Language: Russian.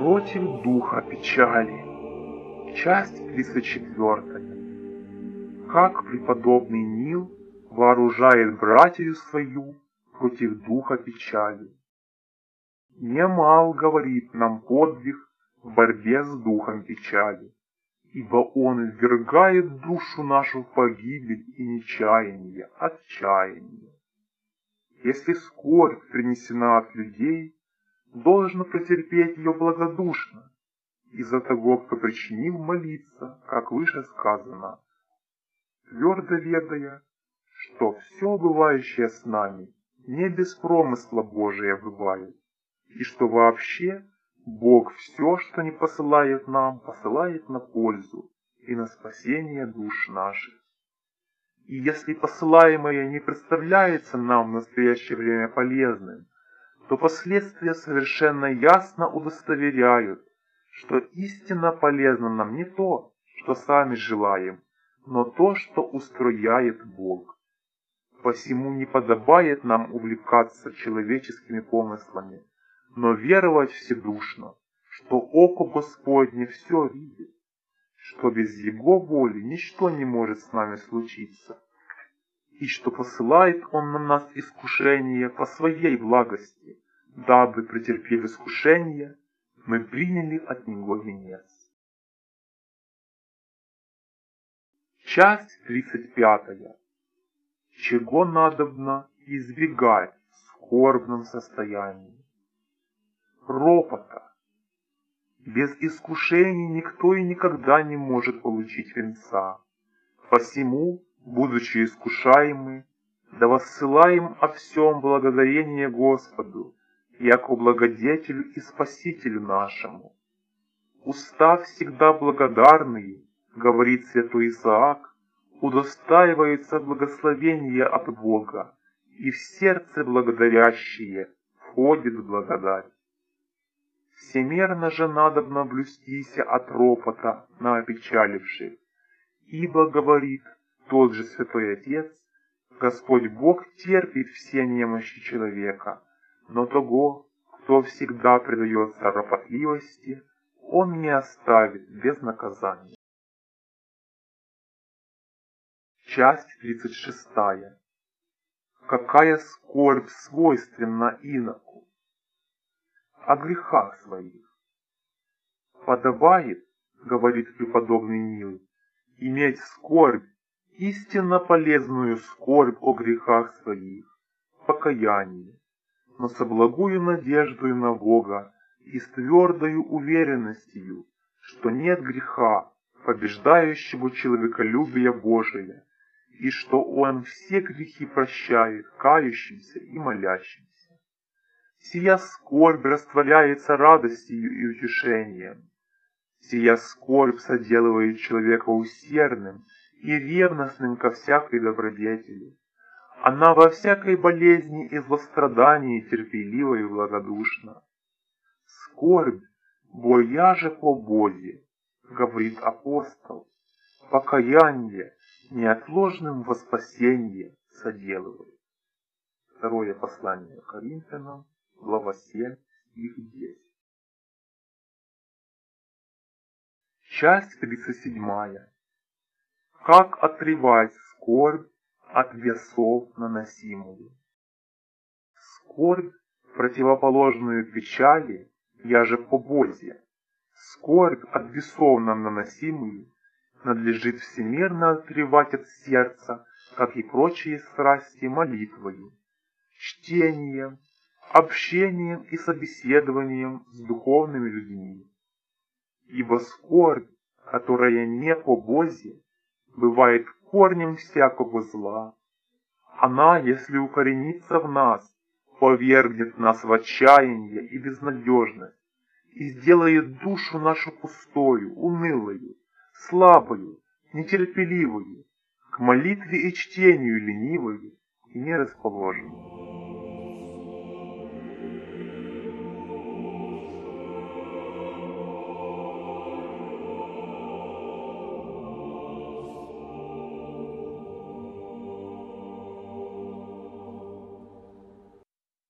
Против духа печали. Часть 34. Как преподобный Нил вооружает братью свою против духа печали. Немал говорит нам подвиг в борьбе с духом печали, ибо он ввергает душу нашу в погибель и нечаяние, отчаяние. Если скорбь принесена от людей, должно претерпеть ее благодушно, из-за того, кто причинил молиться, как выше сказано, твердо ведая, что все бывающее с нами не без промысла Божия бывает, и что вообще Бог все, что не посылает нам, посылает на пользу и на спасение душ наших. И если посылаемое не представляется нам в настоящее время полезным, то последствия совершенно ясно удостоверяют, что истинно полезно нам не то, что сами желаем, но то, что устрояет Бог. Посему не подобает нам увлекаться человеческими помыслами, но веровать вседушно, что око Господне все видит, что без Его воли ничто не может с нами случиться, и что посылает Он на нас искушение по Своей благости, дабы, претерпев искушение, мы приняли от Него венец. Часть 35. Чего надобно избегать в скорбном состоянии? Ропота. Без искушений никто и никогда не может получить венца. Посему, будучи искушаемы, да воссылаем о всем благодарение Господу, яко благодетелю и спасителю нашему. Устав всегда благодарный, говорит святой Исаак, удостаивается благословения от Бога, и в сердце благодарящие входит благодать. Всемерно же надобно блюстися от ропота на опечаливших, ибо, говорит тот же святой Отец, Господь Бог терпит все немощи человека, но того, кто всегда предается ропотливости, он не оставит без наказания. Часть 36. Какая скорбь свойственна иноку? О грехах своих. Подобает, говорит преподобный Нил, иметь скорбь, истинно полезную скорбь о грехах своих, покаяние, но со благою надеждою на Бога и с твердою уверенностью, что нет греха, побеждающего человеколюбие Божие, и что Он все грехи прощает кающимся и молящимся. Сия скорбь растворяется радостью и утешением. Сия скорбь соделывает человека усердным и ревностным ко всякой добродетели. Она во всякой болезни и злострадании терпелива и благодушна. Скорбь, боя же по Боге, говорит апостол, покаяние неотложным во спасение соделывает. Второе послание Коринфянам, глава 7, стих 10. Часть 37. Как отрывать скорбь от весов наносимую. Скорбь, противоположную печали, я же по Бозе. Скорбь от весов нам наносимую надлежит всемирно отрывать от сердца, как и прочие страсти молитвою, чтением, общением и собеседованием с духовными людьми. Ибо скорбь, которая не по Бозе, бывает корнем всякого зла. Она, если укоренится в нас, повергнет нас в отчаяние и безнадежность и сделает душу нашу пустою, унылою, слабою, нетерпеливую, к молитве и чтению ленивую и нерасположенную.